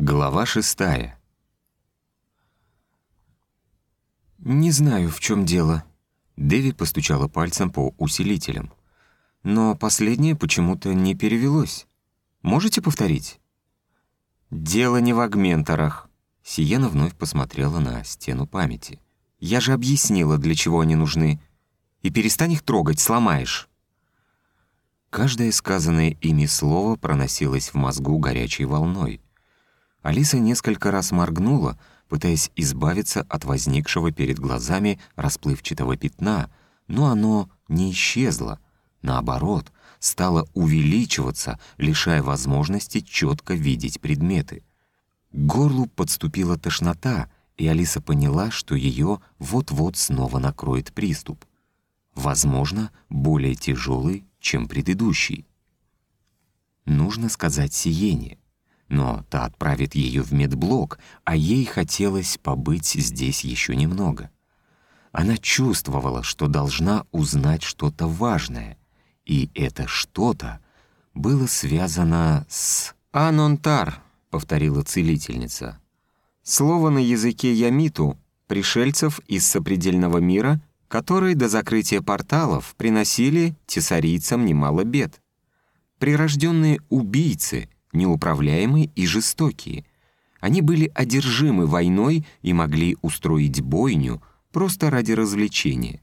Глава шестая. «Не знаю, в чем дело». Дэви постучала пальцем по усилителям. «Но последнее почему-то не перевелось. Можете повторить?» «Дело не в агменторах». Сиена вновь посмотрела на стену памяти. «Я же объяснила, для чего они нужны. И перестань их трогать, сломаешь». Каждое сказанное ими слово проносилось в мозгу горячей волной — Алиса несколько раз моргнула, пытаясь избавиться от возникшего перед глазами расплывчатого пятна, но оно не исчезло. Наоборот, стало увеличиваться, лишая возможности четко видеть предметы. К горлу подступила тошнота, и Алиса поняла, что ее вот-вот снова накроет приступ. Возможно, более тяжелый, чем предыдущий. Нужно сказать Сиене — но та отправит ее в медблок, а ей хотелось побыть здесь еще немного. Она чувствовала, что должна узнать что-то важное, и это что-то было связано с «Анонтар», — повторила целительница. Слово на языке ямиту, пришельцев из сопредельного мира, которые до закрытия порталов приносили тесарийцам немало бед. Прирожденные убийцы — неуправляемые и жестокие. Они были одержимы войной и могли устроить бойню просто ради развлечения.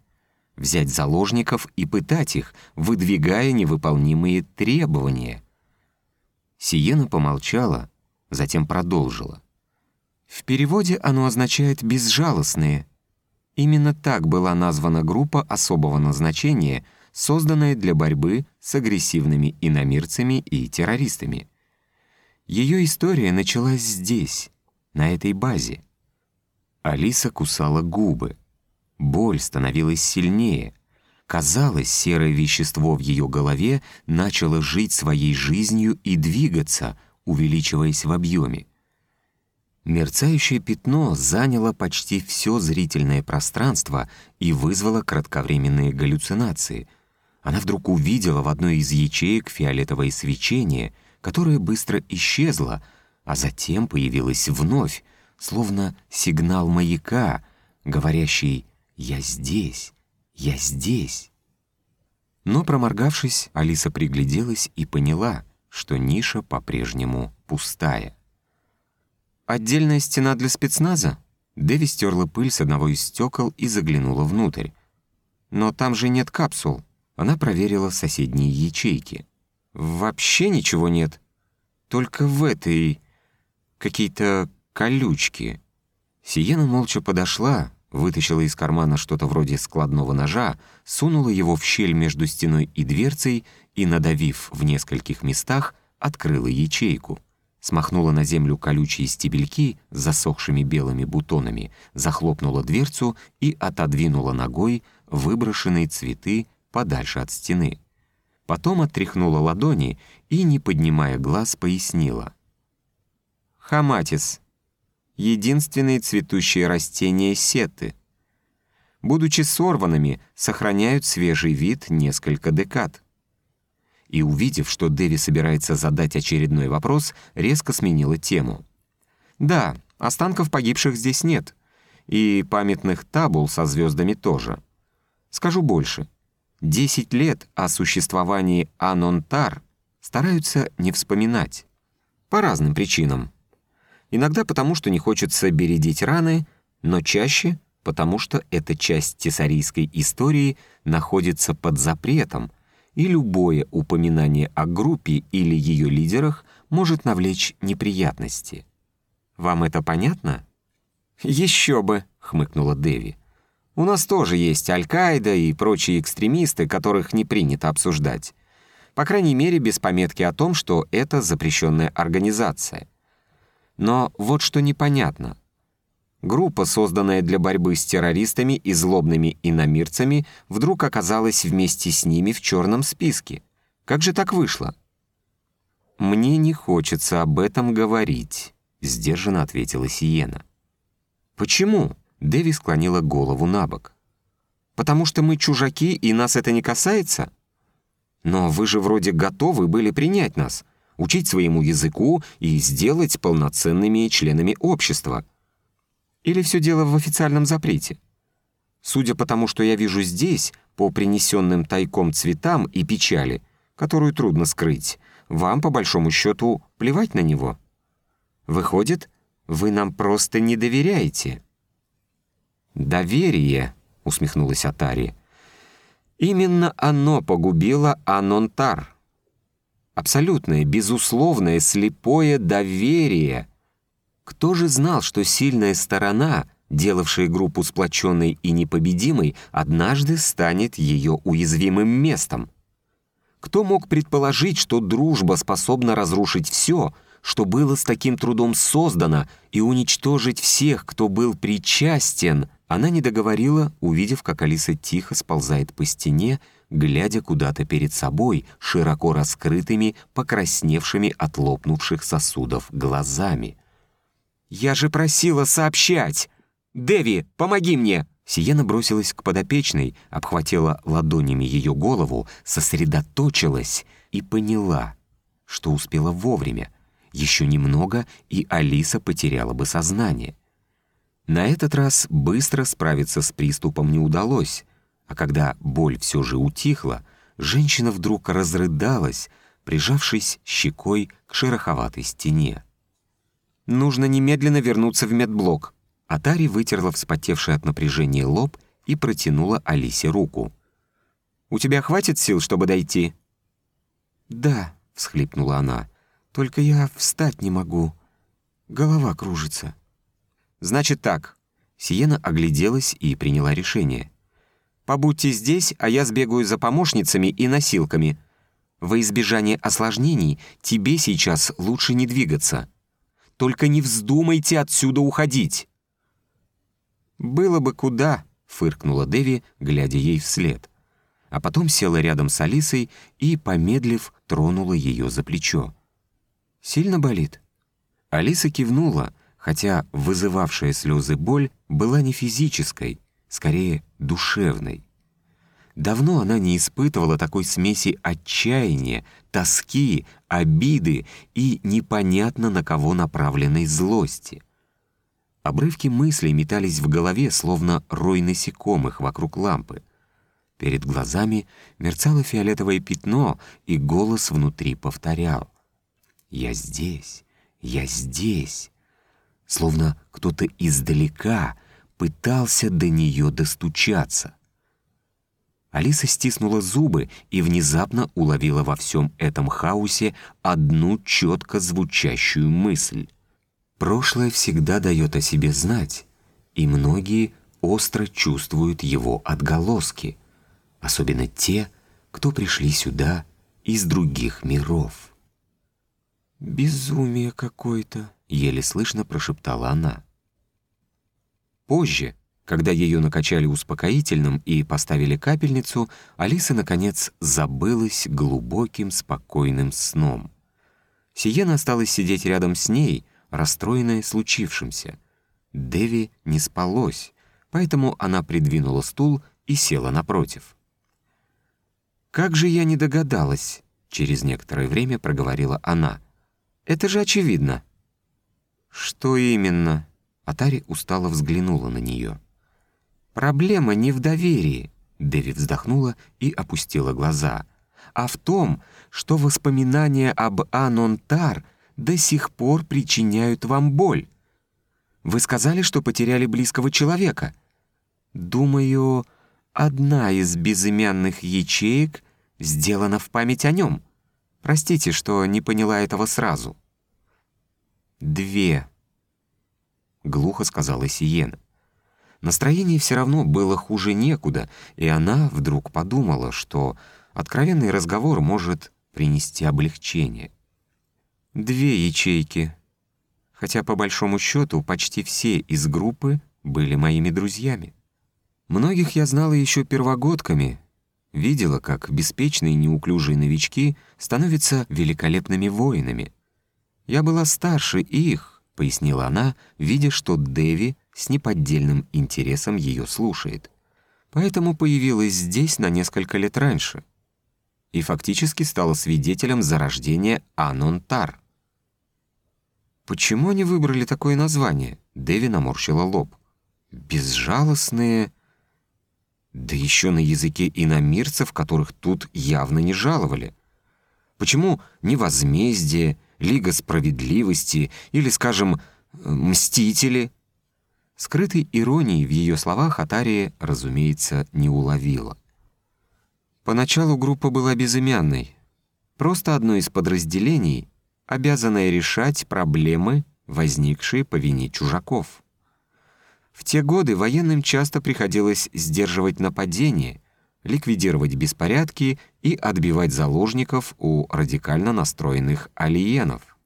Взять заложников и пытать их, выдвигая невыполнимые требования. Сиена помолчала, затем продолжила. В переводе оно означает «безжалостные». Именно так была названа группа особого назначения, созданная для борьбы с агрессивными иномирцами и террористами. Ее история началась здесь, на этой базе. Алиса кусала губы. Боль становилась сильнее. Казалось, серое вещество в ее голове начало жить своей жизнью и двигаться, увеличиваясь в объеме. Мерцающее пятно заняло почти все зрительное пространство и вызвало кратковременные галлюцинации. Она вдруг увидела в одной из ячеек фиолетовое свечение — которая быстро исчезла, а затем появилась вновь, словно сигнал маяка, говорящий «Я здесь, я здесь». Но, проморгавшись, Алиса пригляделась и поняла, что ниша по-прежнему пустая. «Отдельная стена для спецназа?» Дэви стерла пыль с одного из стекол и заглянула внутрь. «Но там же нет капсул». Она проверила соседние ячейки. «Вообще ничего нет. Только в этой... какие-то колючки». Сиена молча подошла, вытащила из кармана что-то вроде складного ножа, сунула его в щель между стеной и дверцей и, надавив в нескольких местах, открыла ячейку. Смахнула на землю колючие стебельки с засохшими белыми бутонами, захлопнула дверцу и отодвинула ногой выброшенные цветы подальше от стены. Потом отряхнула ладони и, не поднимая глаз, пояснила. Хаматис — единственные цветущие растения сеты. Будучи сорванными, сохраняют свежий вид несколько декад. И, увидев, что Дэви собирается задать очередной вопрос, резко сменила тему. «Да, останков погибших здесь нет, и памятных табул со звездами тоже. Скажу больше — Десять лет о существовании Анонтар стараются не вспоминать. По разным причинам. Иногда потому, что не хочется бередить раны, но чаще потому, что эта часть тесарийской истории находится под запретом, и любое упоминание о группе или ее лидерах может навлечь неприятности. Вам это понятно? «Еще бы», — хмыкнула Дэви. У нас тоже есть Аль-Каида и прочие экстремисты, которых не принято обсуждать. По крайней мере, без пометки о том, что это запрещенная организация. Но вот что непонятно. Группа, созданная для борьбы с террористами и злобными иномирцами, вдруг оказалась вместе с ними в черном списке. Как же так вышло? «Мне не хочется об этом говорить», — сдержанно ответила Сиена. «Почему?» Дэви склонила голову на бок. «Потому что мы чужаки, и нас это не касается? Но вы же вроде готовы были принять нас. учить своему языку и сделать полноценными членами общества. Или все дело в официальном запрете? Судя по тому, что я вижу здесь, по принесенным тайком цветам и печали, которую трудно скрыть, вам, по большому счету, плевать на него. Выходит, вы нам просто не доверяете». «Доверие», — усмехнулась Атари, — «именно оно погубило Анонтар. Абсолютное, безусловное, слепое доверие. Кто же знал, что сильная сторона, делавшая группу сплоченной и непобедимой, однажды станет ее уязвимым местом? Кто мог предположить, что дружба способна разрушить все, что было с таким трудом создано, и уничтожить всех, кто был причастен она не договорила, увидев, как Алиса тихо сползает по стене, глядя куда-то перед собой, широко раскрытыми, покрасневшими от лопнувших сосудов глазами. «Я же просила сообщать! Деви, помоги мне!» Сиена бросилась к подопечной, обхватила ладонями ее голову, сосредоточилась и поняла, что успела вовремя. Еще немного, и Алиса потеряла бы сознание. На этот раз быстро справиться с приступом не удалось, а когда боль все же утихла, женщина вдруг разрыдалась, прижавшись щекой к шероховатой стене. «Нужно немедленно вернуться в медблок». Атари вытерла вспотевший от напряжения лоб и протянула Алисе руку. «У тебя хватит сил, чтобы дойти?» «Да», — всхлипнула она, — «только я встать не могу. Голова кружится». «Значит так». Сиена огляделась и приняла решение. «Побудьте здесь, а я сбегаю за помощницами и носилками. Во избежание осложнений тебе сейчас лучше не двигаться. Только не вздумайте отсюда уходить». «Было бы куда», — фыркнула Деви, глядя ей вслед. А потом села рядом с Алисой и, помедлив, тронула ее за плечо. «Сильно болит?» Алиса кивнула, — хотя вызывавшая слезы боль была не физической, скорее душевной. Давно она не испытывала такой смеси отчаяния, тоски, обиды и непонятно на кого направленной злости. Обрывки мыслей метались в голове, словно рой насекомых вокруг лампы. Перед глазами мерцало фиолетовое пятно, и голос внутри повторял «Я здесь, я здесь» словно кто-то издалека пытался до нее достучаться. Алиса стиснула зубы и внезапно уловила во всем этом хаосе одну четко звучащую мысль. Прошлое всегда дает о себе знать, и многие остро чувствуют его отголоски, особенно те, кто пришли сюда из других миров. «Безумие какое-то», — еле слышно прошептала она. Позже, когда ее накачали успокоительным и поставили капельницу, Алиса, наконец, забылась глубоким спокойным сном. Сиена осталась сидеть рядом с ней, расстроенная случившимся. Деви не спалось, поэтому она придвинула стул и села напротив. «Как же я не догадалась!» — через некоторое время проговорила она. «Это же очевидно!» «Что именно?» Атари устало взглянула на нее. «Проблема не в доверии», — Дэви вздохнула и опустила глаза, «а в том, что воспоминания об Анонтар до сих пор причиняют вам боль. Вы сказали, что потеряли близкого человека. Думаю, одна из безымянных ячеек сделана в память о нем. Простите, что не поняла этого сразу». «Две», — глухо сказала Сиена. Настроение все равно было хуже некуда, и она вдруг подумала, что откровенный разговор может принести облегчение. Две ячейки. Хотя, по большому счету, почти все из группы были моими друзьями. Многих я знала еще первогодками, видела, как беспечные неуклюжие новички становятся великолепными воинами. «Я была старше их», — пояснила она, видя, что Дэви с неподдельным интересом ее слушает. «Поэтому появилась здесь на несколько лет раньше». и фактически стала свидетелем зарождения Анонтар. Почему они выбрали такое название? Дэви наморщила лоб. Безжалостные... Да еще на языке иномирцев, которых тут явно не жаловали. Почему не возмездие, Лига справедливости или, скажем, Мстители? Скрытой иронии в ее словах Атария, разумеется, не уловила. Поначалу группа была безымянной. Просто одно из подразделений, обязанное решать проблемы, возникшие по вине чужаков. В те годы военным часто приходилось сдерживать нападения, ликвидировать беспорядки и отбивать заложников у радикально настроенных алиенов.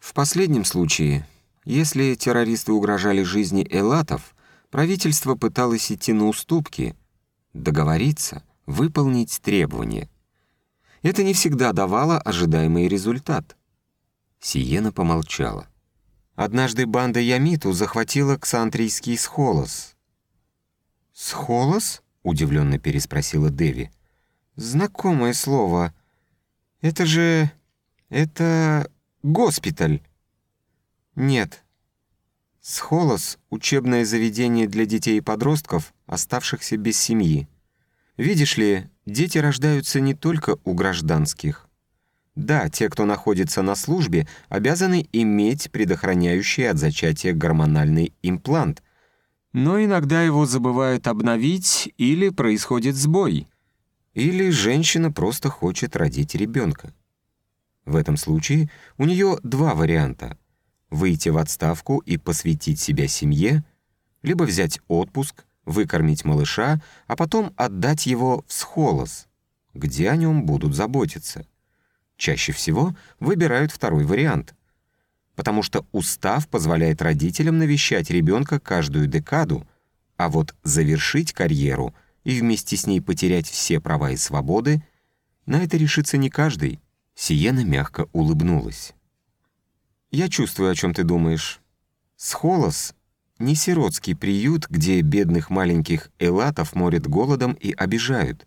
В последнем случае, если террористы угрожали жизни элатов, правительство пыталось идти на уступки, договориться — выполнить требования. Это не всегда давало ожидаемый результат. Сиена помолчала. Однажды банда Ямиту захватила Ксантрийский Схолос. «Схолос?» — удивленно переспросила Деви. «Знакомое слово. Это же... это... госпиталь». «Нет. Схолос — учебное заведение для детей и подростков, оставшихся без семьи. Видишь ли, дети рождаются не только у гражданских. Да, те, кто находится на службе, обязаны иметь предохраняющий от зачатия гормональный имплант. Но иногда его забывают обновить или происходит сбой. Или женщина просто хочет родить ребенка. В этом случае у нее два варианта — выйти в отставку и посвятить себя семье, либо взять отпуск — выкормить малыша, а потом отдать его в схолос, где о нем будут заботиться. Чаще всего выбирают второй вариант, потому что устав позволяет родителям навещать ребенка каждую декаду, а вот завершить карьеру и вместе с ней потерять все права и свободы, на это решится не каждый. Сиена мягко улыбнулась. «Я чувствую, о чем ты думаешь. Схолос не сиротский приют, где бедных маленьких элатов морят голодом и обижают.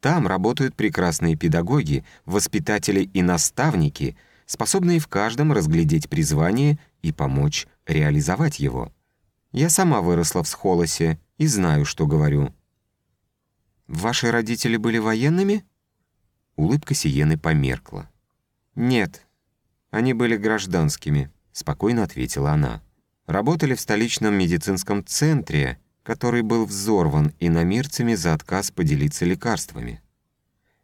Там работают прекрасные педагоги, воспитатели и наставники, способные в каждом разглядеть призвание и помочь реализовать его. Я сама выросла в Схолосе и знаю, что говорю. «Ваши родители были военными?» Улыбка Сиены померкла. «Нет, они были гражданскими», — спокойно ответила она работали в столичном медицинском центре, который был взорван иномирцами за отказ поделиться лекарствами.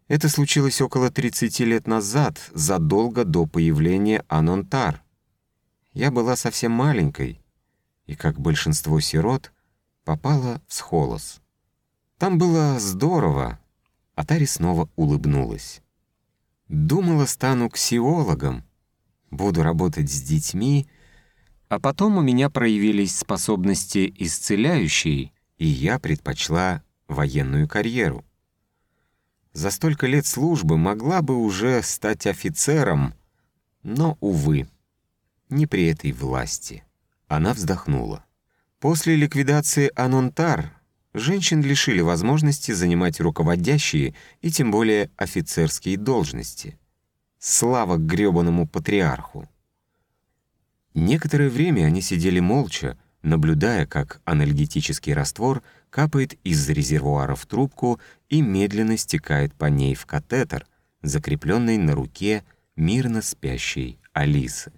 Это случилось около 30 лет назад, задолго до появления Анонтар. Я была совсем маленькой, и, как большинство сирот, попала в схолос. Там было здорово, а Тари снова улыбнулась. Думала, стану ксиологом, буду работать с детьми, а потом у меня проявились способности исцеляющие, и я предпочла военную карьеру. За столько лет службы могла бы уже стать офицером, но, увы, не при этой власти. Она вздохнула. После ликвидации Анонтар женщин лишили возможности занимать руководящие и тем более офицерские должности. Слава грёбаному патриарху. Некоторое время они сидели молча, наблюдая, как анальгетический раствор капает из резервуара в трубку и медленно стекает по ней в катетер, закрепленный на руке мирно спящей Алисы.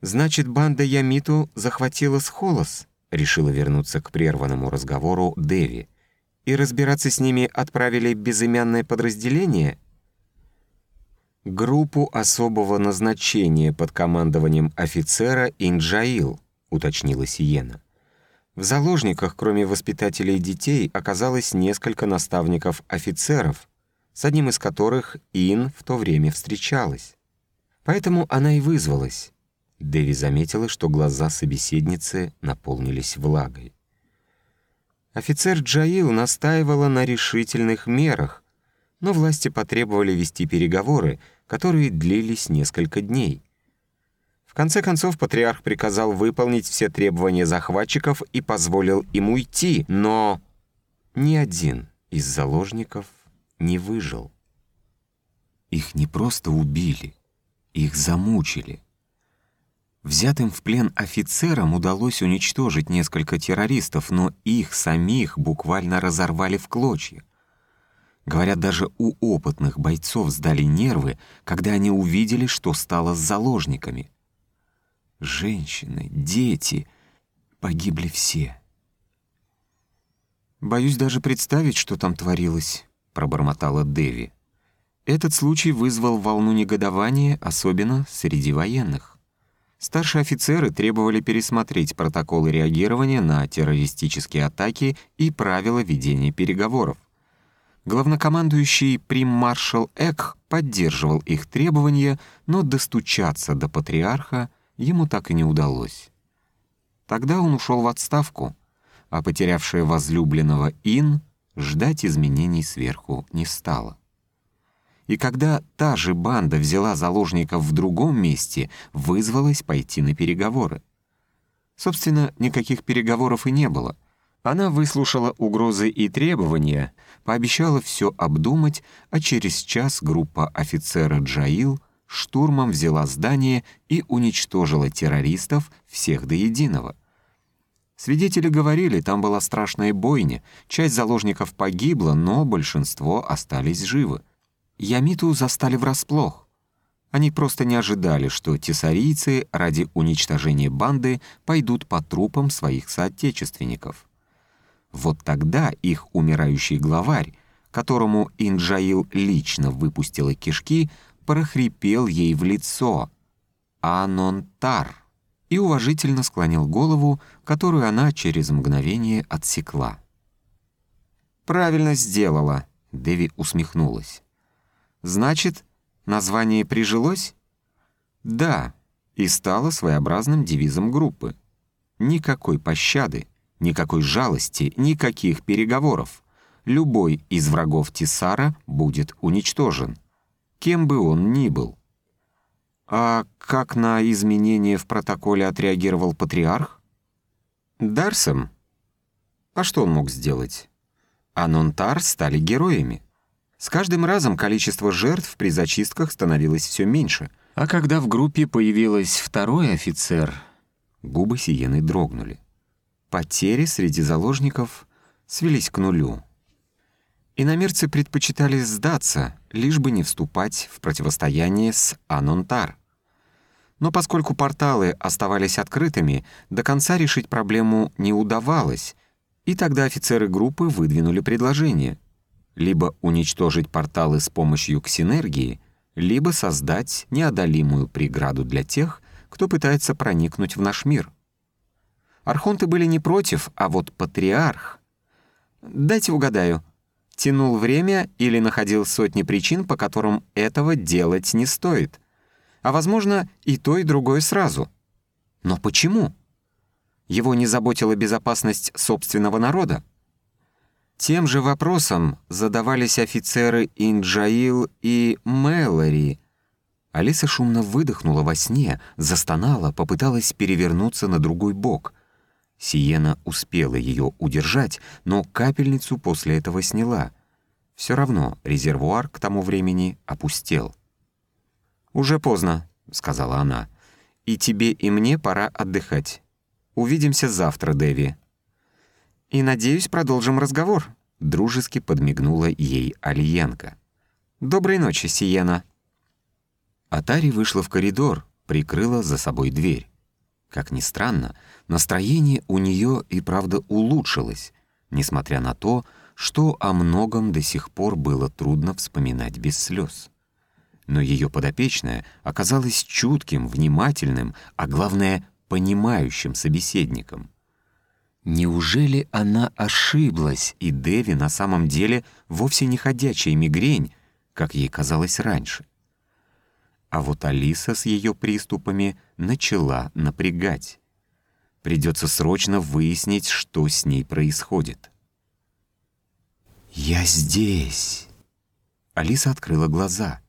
«Значит, банда Ямиту захватила Схолос?» — решила вернуться к прерванному разговору Деви. «И разбираться с ними отправили безымянное подразделение?» группу особого назначения под командованием офицера Инджаил, уточнила Сиена. В заложниках, кроме воспитателей детей, оказалось несколько наставников-офицеров, с одним из которых Ин в то время встречалась. Поэтому она и вызвалась. Дэви заметила, что глаза собеседницы наполнились влагой. Офицер Джаил настаивала на решительных мерах, но власти потребовали вести переговоры, которые длились несколько дней. В конце концов, патриарх приказал выполнить все требования захватчиков и позволил им уйти, но ни один из заложников не выжил. Их не просто убили, их замучили. Взятым в плен офицерам удалось уничтожить несколько террористов, но их самих буквально разорвали в клочья. Говорят, даже у опытных бойцов сдали нервы, когда они увидели, что стало с заложниками. Женщины, дети, погибли все. «Боюсь даже представить, что там творилось», — пробормотала Деви. Этот случай вызвал волну негодования, особенно среди военных. Старшие офицеры требовали пересмотреть протоколы реагирования на террористические атаки и правила ведения переговоров. Главнокомандующий приммаршал Эк поддерживал их требования, но достучаться до патриарха ему так и не удалось. Тогда он ушел в отставку, а потерявшая возлюбленного Ин ждать изменений сверху не стала. И когда та же банда взяла заложников в другом месте, вызвалась пойти на переговоры. Собственно, никаких переговоров и не было. Она выслушала угрозы и требования, пообещала все обдумать, а через час группа офицера Джаил штурмом взяла здание и уничтожила террористов всех до единого. Свидетели говорили, там была страшная бойня, часть заложников погибла, но большинство остались живы. Ямиту застали врасплох. Они просто не ожидали, что тессарийцы ради уничтожения банды пойдут по трупам своих соотечественников. Вот тогда их умирающий главарь, которому Инджаил лично выпустила кишки, прохрипел ей в лицо «Анонтар» и уважительно склонил голову, которую она через мгновение отсекла. «Правильно сделала», — Деви усмехнулась. «Значит, название прижилось?» «Да», и стало своеобразным девизом группы. Никакой пощады, Никакой жалости, никаких переговоров. Любой из врагов Тисара будет уничтожен, кем бы он ни был. А как на изменения в протоколе отреагировал патриарх? Дарсом? А что он мог сделать? Анонтар стали героями. С каждым разом количество жертв при зачистках становилось все меньше. А когда в группе появилась второй офицер, губы Сиены дрогнули. Потери среди заложников свелись к нулю. Иномерцы предпочитали сдаться, лишь бы не вступать в противостояние с Анонтар. Но поскольку порталы оставались открытыми, до конца решить проблему не удавалось, и тогда офицеры группы выдвинули предложение — либо уничтожить порталы с помощью ксинергии, либо создать неодолимую преграду для тех, кто пытается проникнуть в наш мир — Архонты были не против, а вот патриарх... Дайте угадаю. Тянул время или находил сотни причин, по которым этого делать не стоит. А, возможно, и то, и другое сразу. Но почему? Его не заботила безопасность собственного народа? Тем же вопросом задавались офицеры Инджаил и Мэлори. Алиса шумно выдохнула во сне, застонала, попыталась перевернуться на другой бок — Сиена успела ее удержать, но капельницу после этого сняла. Все равно резервуар к тому времени опустел. «Уже поздно», — сказала она. «И тебе, и мне пора отдыхать. Увидимся завтра, Дэви». «И, надеюсь, продолжим разговор», — дружески подмигнула ей Алиенко. «Доброй ночи, Сиена». Атари вышла в коридор, прикрыла за собой дверь. Как ни странно, настроение у нее и правда улучшилось, несмотря на то, что о многом до сих пор было трудно вспоминать без слез. Но ее подопечная оказалась чутким, внимательным, а главное, понимающим собеседником. Неужели она ошиблась, и Деви на самом деле вовсе не ходячая мигрень, как ей казалось раньше? А вот Алиса с ее приступами начала напрягать. Придется срочно выяснить, что с ней происходит. «Я здесь!» Алиса открыла глаза.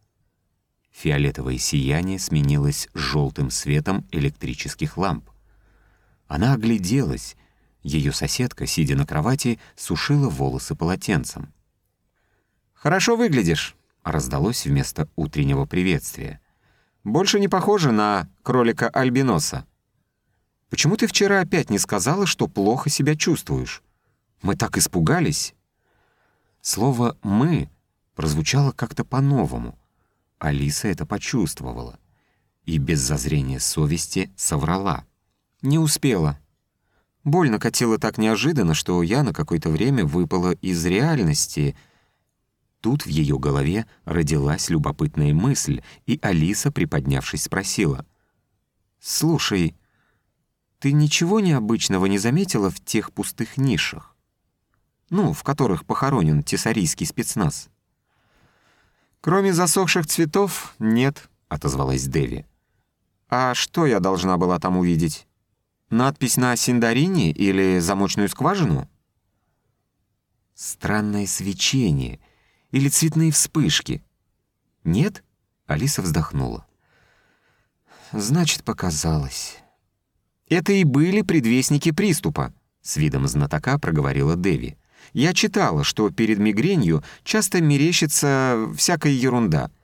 Фиолетовое сияние сменилось желтым светом электрических ламп. Она огляделась. Ее соседка, сидя на кровати, сушила волосы полотенцем. «Хорошо выглядишь», — раздалось вместо утреннего приветствия. «Больше не похоже на кролика-альбиноса. Почему ты вчера опять не сказала, что плохо себя чувствуешь? Мы так испугались». Слово «мы» прозвучало как-то по-новому. Алиса это почувствовала и без зазрения совести соврала. «Не успела. Боль накатила так неожиданно, что я на какое-то время выпала из реальности». Тут в ее голове родилась любопытная мысль, и Алиса, приподнявшись, спросила. «Слушай, ты ничего необычного не заметила в тех пустых нишах? Ну, в которых похоронен тесарийский спецназ?» «Кроме засохших цветов, нет», — отозвалась Деви. «А что я должна была там увидеть? Надпись на Синдарине или замочную скважину?» Странное свечение или цветные вспышки. «Нет?» — Алиса вздохнула. «Значит, показалось». «Это и были предвестники приступа», — с видом знатока проговорила Деви. «Я читала, что перед мигренью часто мерещится всякая ерунда —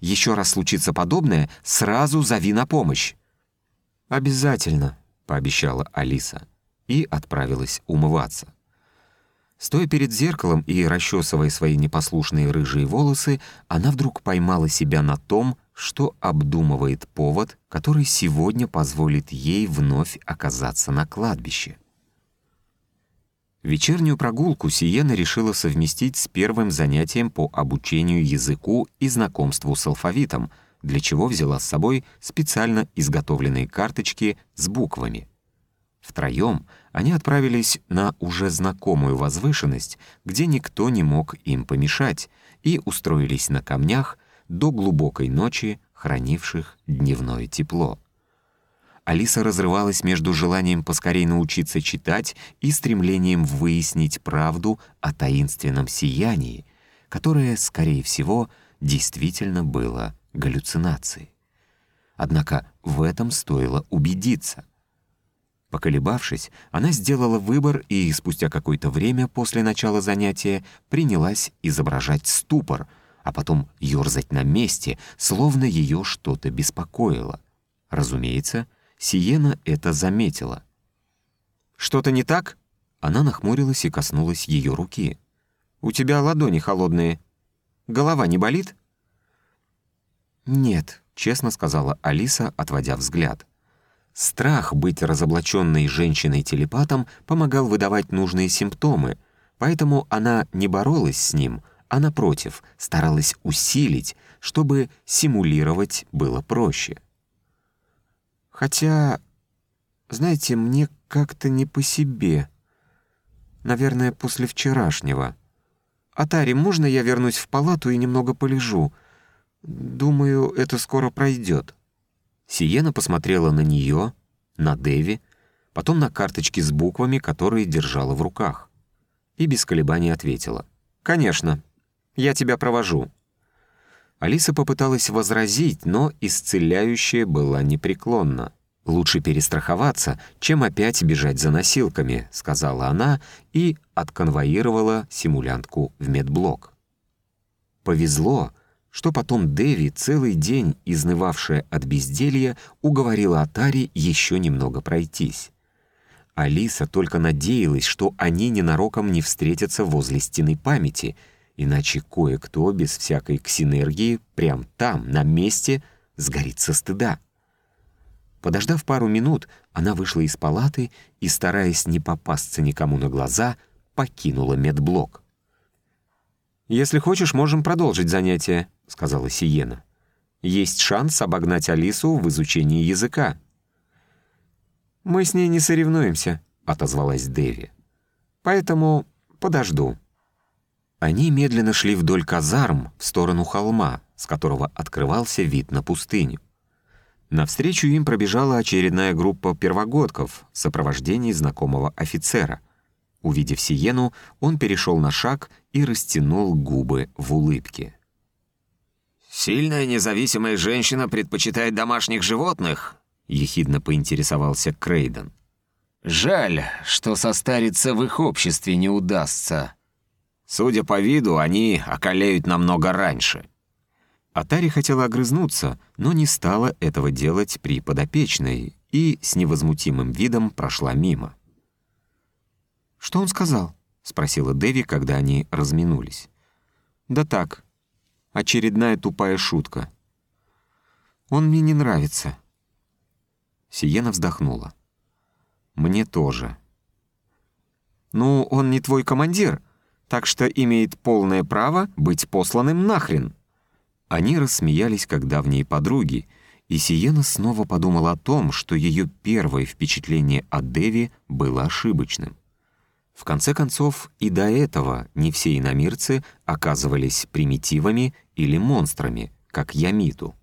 еще раз случится подобное, сразу зови на помощь». «Обязательно», — пообещала Алиса и отправилась умываться. Стоя перед зеркалом и расчесывая свои непослушные рыжие волосы, она вдруг поймала себя на том, что обдумывает повод, который сегодня позволит ей вновь оказаться на кладбище. Вечернюю прогулку Сиена решила совместить с первым занятием по обучению языку и знакомству с алфавитом, для чего взяла с собой специально изготовленные карточки с буквами. Втроем они отправились на уже знакомую возвышенность, где никто не мог им помешать, и устроились на камнях до глубокой ночи, хранивших дневное тепло. Алиса разрывалась между желанием поскорей научиться читать и стремлением выяснить правду о таинственном сиянии, которое, скорее всего, действительно было галлюцинацией. Однако в этом стоило убедиться. Поколебавшись, она сделала выбор и спустя какое-то время после начала занятия принялась изображать ступор, а потом ёрзать на месте, словно ее что-то беспокоило. Разумеется, Сиена это заметила. «Что-то не так?» Она нахмурилась и коснулась ее руки. «У тебя ладони холодные. Голова не болит?» «Нет», — честно сказала Алиса, отводя взгляд. Страх быть разоблаченной женщиной-телепатом помогал выдавать нужные симптомы, поэтому она не боролась с ним, а, напротив, старалась усилить, чтобы симулировать было проще. Хотя, знаете, мне как-то не по себе. Наверное, после вчерашнего. «Атари, можно я вернусь в палату и немного полежу? Думаю, это скоро пройдет». Сиена посмотрела на нее, на Деви, потом на карточки с буквами, которые держала в руках. И без колебаний ответила. «Конечно, я тебя провожу». Алиса попыталась возразить, но исцеляющая была непреклонна. «Лучше перестраховаться, чем опять бежать за носилками», — сказала она и отконвоировала симулянтку в медблок. Повезло, что потом Дэви, целый день изнывавшая от безделья, уговорила Атари еще немного пройтись. Алиса только надеялась, что они ненароком не встретятся возле стены памяти — иначе кое-кто без всякой ксинергии прям там, на месте, сгорит со стыда. Подождав пару минут, она вышла из палаты и, стараясь не попасться никому на глаза, покинула медблок. «Если хочешь, можем продолжить занятие», — сказала Сиена. «Есть шанс обогнать Алису в изучении языка». «Мы с ней не соревнуемся», — отозвалась Дэви. «Поэтому подожду». Они медленно шли вдоль казарм в сторону холма, с которого открывался вид на пустыню. Навстречу им пробежала очередная группа первогодков в сопровождении знакомого офицера. Увидев Сиену, он перешел на шаг и растянул губы в улыбке. «Сильная независимая женщина предпочитает домашних животных?» — ехидно поинтересовался Крейден. «Жаль, что состариться в их обществе не удастся». Судя по виду, они околеют намного раньше». Атари хотела огрызнуться, но не стала этого делать при подопечной и с невозмутимым видом прошла мимо. «Что он сказал?» — спросила Дэви, когда они разминулись. «Да так, очередная тупая шутка. Он мне не нравится». Сиена вздохнула. «Мне тоже». «Ну, он не твой командир, так что имеет полное право быть посланным нахрен». Они рассмеялись, как давние подруги, и Сиена снова подумала о том, что ее первое впечатление о Деви было ошибочным. В конце концов, и до этого не все иномирцы оказывались примитивами или монстрами, как Ямиту.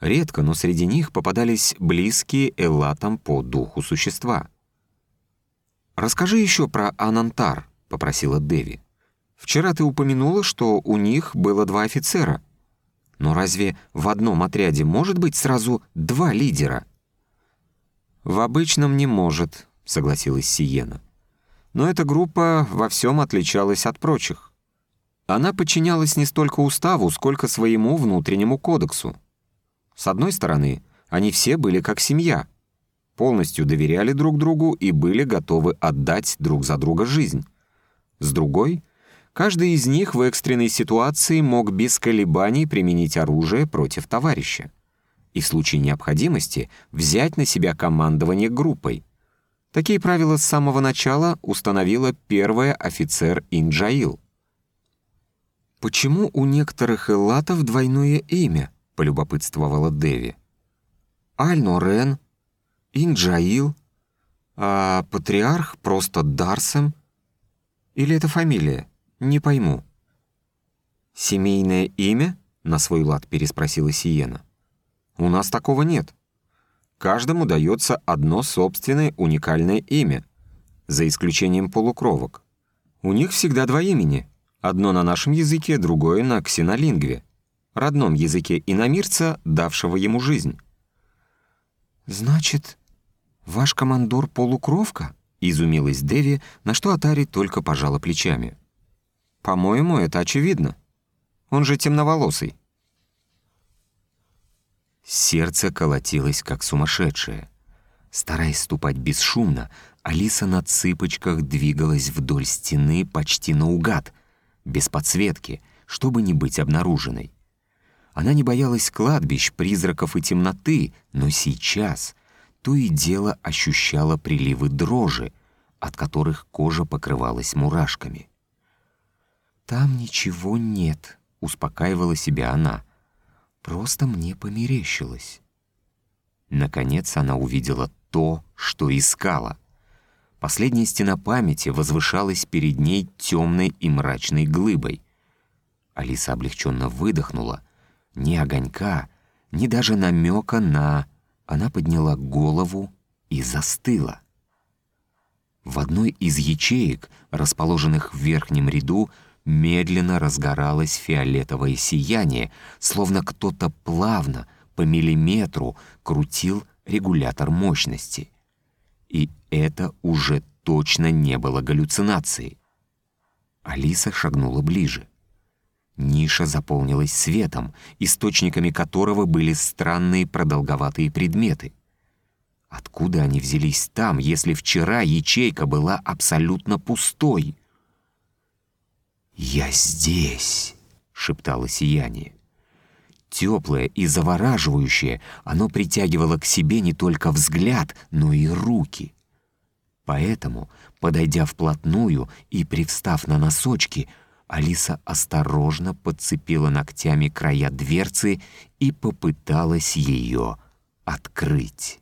Редко, но среди них попадались близкие эллатам по духу существа. «Расскажи еще про Анантар», — попросила Деви. «Вчера ты упомянула, что у них было два офицера. Но разве в одном отряде может быть сразу два лидера?» «В обычном не может», — согласилась Сиена но эта группа во всем отличалась от прочих. Она подчинялась не столько уставу, сколько своему внутреннему кодексу. С одной стороны, они все были как семья, полностью доверяли друг другу и были готовы отдать друг за друга жизнь. С другой, каждый из них в экстренной ситуации мог без колебаний применить оружие против товарища и в случае необходимости взять на себя командование группой, Такие правила с самого начала установила первая офицер Инджаил. «Почему у некоторых эллатов двойное имя?» — полюбопытствовала Деви. «Аль-Норен, Инджаил, а патриарх просто Дарсем? Или это фамилия? Не пойму». «Семейное имя?» — на свой лад переспросила Сиена. «У нас такого нет». Каждому дается одно собственное уникальное имя, за исключением полукровок. У них всегда два имени. Одно на нашем языке, другое на ксенолингве, родном языке иномирца, давшего ему жизнь. «Значит, ваш командор полукровка?» — изумилась Деви, на что Атари только пожала плечами. «По-моему, это очевидно. Он же темноволосый». Сердце колотилось, как сумасшедшее. Стараясь ступать бесшумно, Алиса на цыпочках двигалась вдоль стены почти наугад, без подсветки, чтобы не быть обнаруженной. Она не боялась кладбищ, призраков и темноты, но сейчас то и дело ощущала приливы дрожи, от которых кожа покрывалась мурашками. «Там ничего нет», — успокаивала себя она. Просто мне померещилось. Наконец она увидела то, что искала. Последняя стена памяти возвышалась перед ней темной и мрачной глыбой. Алиса облегченно выдохнула. Ни огонька, ни даже намека на... Она подняла голову и застыла. В одной из ячеек, расположенных в верхнем ряду, медленно разгоралось фиолетовое сияние, словно кто-то плавно, по миллиметру, крутил регулятор мощности. И это уже точно не было галлюцинацией. Алиса шагнула ближе. Ниша заполнилась светом, источниками которого были странные продолговатые предметы. Откуда они взялись там, если вчера ячейка была абсолютно пустой? «Я здесь!» — шептало сияние. Теплое и завораживающее, оно притягивало к себе не только взгляд, но и руки. Поэтому, подойдя вплотную и привстав на носочки, Алиса осторожно подцепила ногтями края дверцы и попыталась ее открыть.